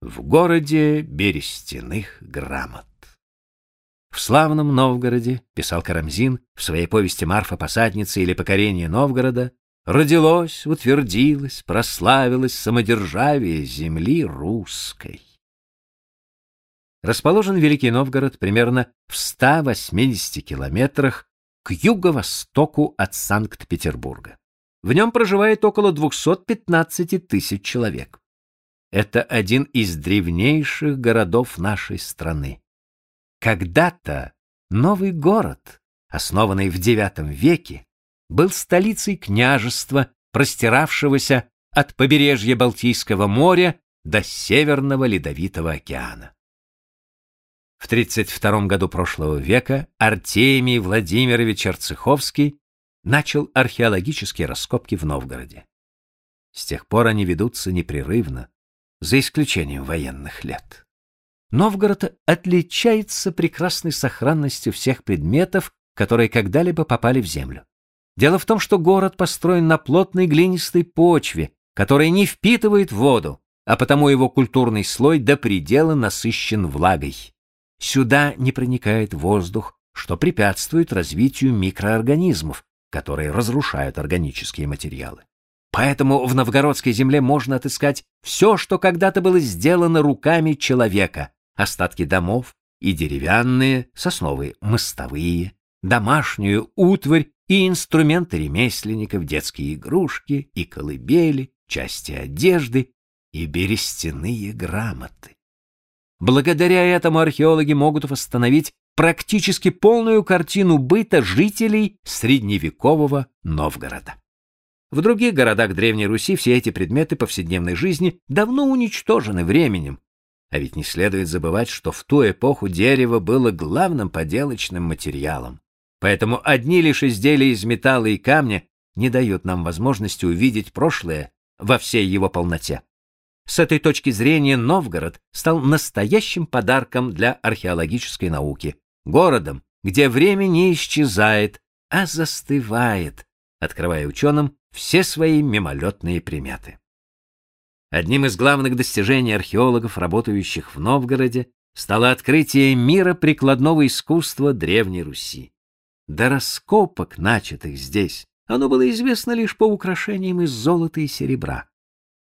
в городе берестяных грамот. В славном Новгороде, писал Карамзин в своей повести Марфа посадница или покорение Новгорода, родилось, утвердилось, прославилось самодержавие земли русской. Расположен Великий Новгород примерно в 180 километрах к юго-востоку от Санкт-Петербурга. В нем проживает около 215 тысяч человек. Это один из древнейших городов нашей страны. Когда-то новый город, основанный в IX веке, был столицей княжества, простиравшегося от побережья Балтийского моря до Северного Ледовитого океана. В 32 году прошлого века Артемий Владимирович Арцеховский начал археологические раскопки в Новгороде. С тех пор они ведутся непрерывно, за исключением военных лет. Новгород отличается прекрасной сохранностью всех предметов, которые когда-либо попали в землю. Дело в том, что город построен на плотной глинистой почве, которая не впитывает воду, а потому его культурный слой до предела насыщен влагой. Сюда не проникает воздух, что препятствует развитию микроорганизмов, которые разрушают органические материалы. Поэтому в новгородской земле можно отыскать все, что когда-то было сделано руками человека: остатки домов и деревянные, сосновые, мостовые, домашнюю утварь и инструменты ремесленников, детские игрушки и колыбели, части одежды и берестяные грамоты. Благодаря этому археологи могут восстановить практически полную картину быта жителей средневекового Новгорода. В других городах Древней Руси все эти предметы повседневной жизни давно уничтожены временем, а ведь не следует забывать, что в ту эпоху дерево было главным поделочным материалом. Поэтому одни лишь изделия из металла и камня не дают нам возможности увидеть прошлое во всей его полноте. С этой точки зрения Новгород стал настоящим подарком для археологической науки, городом, где время не исчезает, а застывает, открывая ученым все свои мимолетные приметы. Одним из главных достижений археологов, работающих в Новгороде, стало открытие мира прикладного искусства Древней Руси. До раскопок, начатых здесь, оно было известно лишь по украшениям из золота и серебра.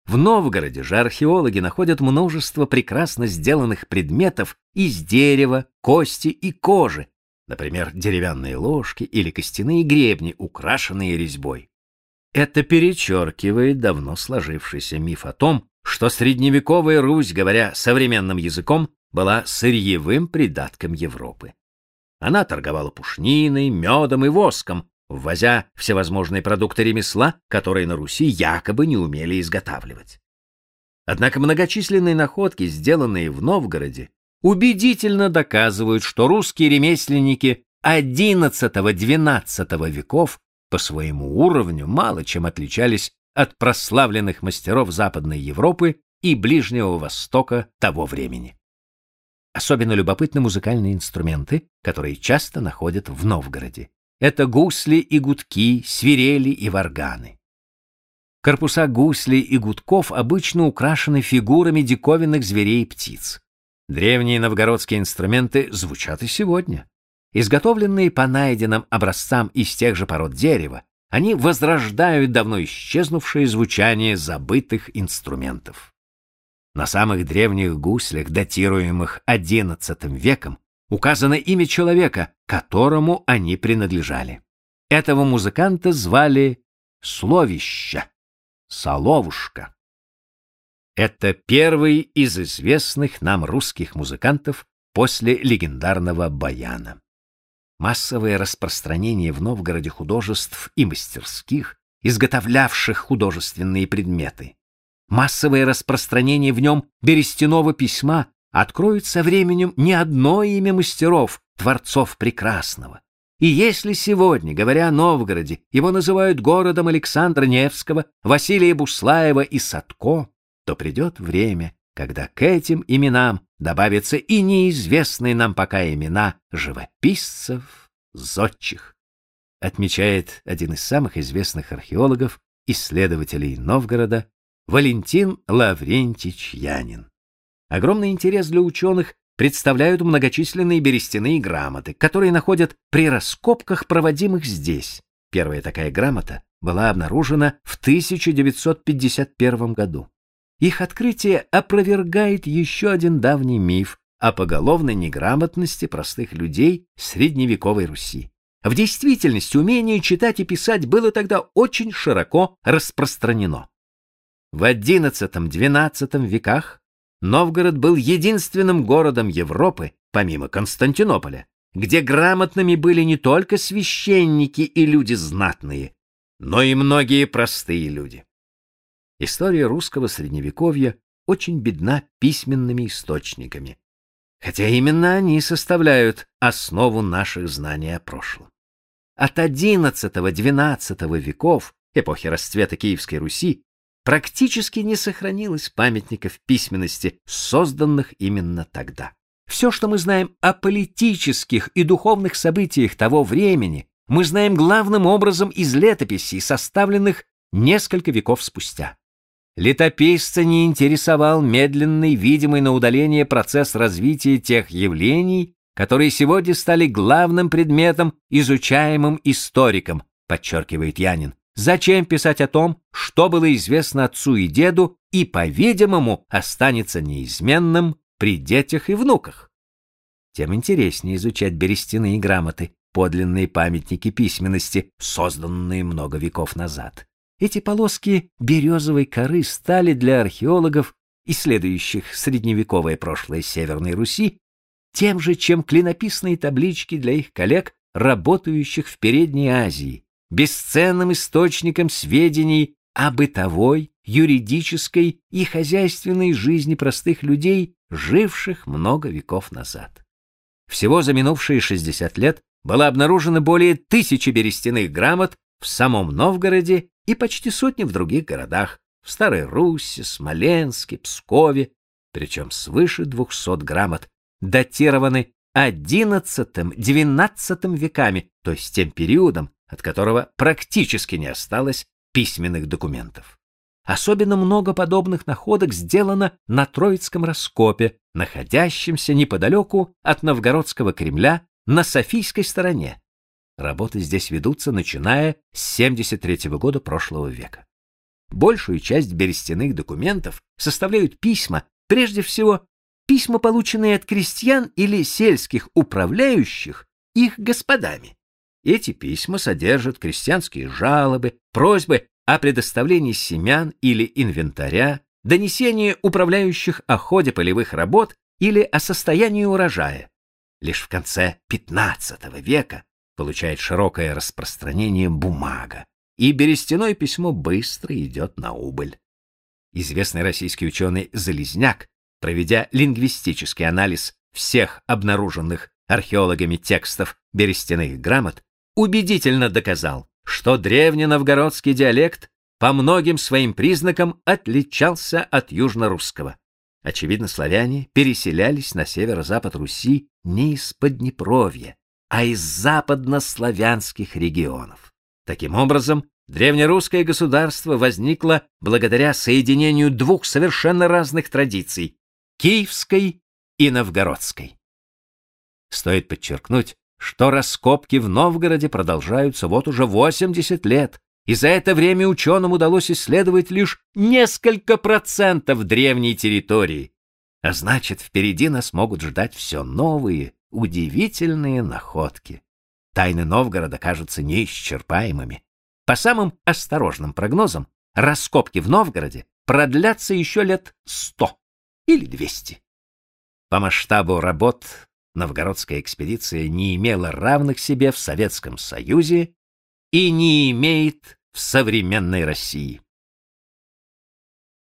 В Новгороде же археологи находят множество прекрасно сделанных предметов из дерева, кости и кожи, например, деревянные ложки или костяные гребни, украшенные резьбой. Это перечеркивает давно сложившийся миф о том, что средневековая Русь, говоря современным языком, была сырьевым придатком Европы. Она торговала пушниной, медом и воском, ввозя всевозможные продукты ремесла, которые на Руси якобы не умели изготавливать. Однако многочисленные находки, сделанные в Новгороде, убедительно доказывают, что русские ремесленники XI-XII веков по своему уровню мало чем отличались от прославленных мастеров Западной Европы и Ближнего Востока того времени. Особенно любопытны музыкальные инструменты, которые часто находят в Новгороде. Это гусли и гудки, свирели и варганы. Корпуса гуслей и гудков обычно украшены фигурами диковинных зверей и птиц. Древние новгородские инструменты звучат и сегодня. Изготовленные по найденным образцам из тех же пород дерева, они возрождают давно исчезнувшее звучание забытых инструментов. На самых древних гуслях, датируемых XI веком, указано имя человека, которому они принадлежали. Этого музыканта звали Словища, Соловушка. Это первый из известных нам русских музыкантов после легендарного баяна. Массовое распространение в Новгороде художеств и мастерских, изготовлявших художественные предметы, массовое распространение в нем берестяного письма откроет со временем не одно имя мастеров, творцов прекрасного. И если сегодня, говоря о Новгороде, его называют городом Александра Невского, Василия Буслаева и Садко, то придет время, когда к этим именам добавятся и неизвестные нам пока имена живописцев, зодчих, отмечает один из самых известных археологов, исследователей Новгорода Валентин Лаврентич Янин. Огромный интерес для ученых представляют многочисленные берестяные грамоты, которые находят при раскопках, проводимых здесь. Первая такая грамота была обнаружена в 1951 году. Их открытие опровергает еще один давний миф о поголовной неграмотности простых людей средневековой Руси. В действительности умение читать и писать было тогда очень широко распространено. В XI-XII веках Новгород был единственным городом Европы, помимо Константинополя, где грамотными были не только священники и люди знатные, но и многие простые люди. История русского средневековья очень бедна письменными источниками, хотя именно они составляют основу наших знаний о прошлом. От XI-XII веков, эпохи расцвета Киевской Руси, практически не сохранилось памятников письменности, созданных именно тогда. Все, что мы знаем о политических и духовных событиях того времени, мы знаем главным образом из летописей, составленных несколько веков спустя. Летописца не интересовал медленный, видимый на удаление процесс развития тех явлений, которые сегодня стали главным предметом, изучаемым историком, подчеркивает Янин. Зачем писать о том, что было известно отцу и деду и, по-видимому, останется неизменным при детях и внуках? Тем интереснее изучать берестяные грамоты, подлинные памятники письменности, созданные много веков назад. Эти полоски березовой коры стали для археологов, исследующих средневековое прошлое Северной Руси, тем же, чем клинописные таблички для их коллег, работающих в Передней Азии, бесценным источником сведений о бытовой, юридической и хозяйственной жизни простых людей, живших много веков назад. Всего за минувшие 60 лет было обнаружено более тысячи берестяных грамот в самом Новгороде и почти сотни в других городах, в Старой Руси, Смоленске, Пскове, причем свыше 200 грамот датированы XI-XII веками, то есть тем периодом, от которого практически не осталось письменных документов. Особенно много подобных находок сделано на Троицком раскопе, находящемся неподалеку от Новгородского Кремля на Софийской стороне. Работы здесь ведутся, начиная с 73 -го года прошлого века. Большую часть берестяных документов составляют письма, прежде всего письма, полученные от крестьян или сельских управляющих их господами. Эти письма содержат крестьянские жалобы, просьбы о предоставлении семян или инвентаря, донесение управляющих о ходе полевых работ или о состоянии урожая. Лишь в конце XV века получает широкое распространение бумага, и берестяное письмо быстро идет на убыль. Известный российский ученый Залезняк, проведя лингвистический анализ всех обнаруженных археологами текстов берестяных грамот, убедительно доказал, что древненовгородский диалект по многим своим признакам отличался от южнорусского. Очевидно, славяне переселялись на северо-запад Руси не из Поднепровья, а из западнославянских регионов. Таким образом, древнерусское государство возникло благодаря соединению двух совершенно разных традиций — киевской и новгородской. Стоит подчеркнуть, что раскопки в Новгороде продолжаются вот уже 80 лет, и за это время ученым удалось исследовать лишь несколько процентов древней территории. А значит, впереди нас могут ждать все новые, удивительные находки. Тайны Новгорода кажутся неисчерпаемыми. По самым осторожным прогнозам, раскопки в Новгороде продлятся еще лет сто или двести. По масштабу работ новгородская экспедиция не имела равных себе в Советском Союзе и не имеет в современной России.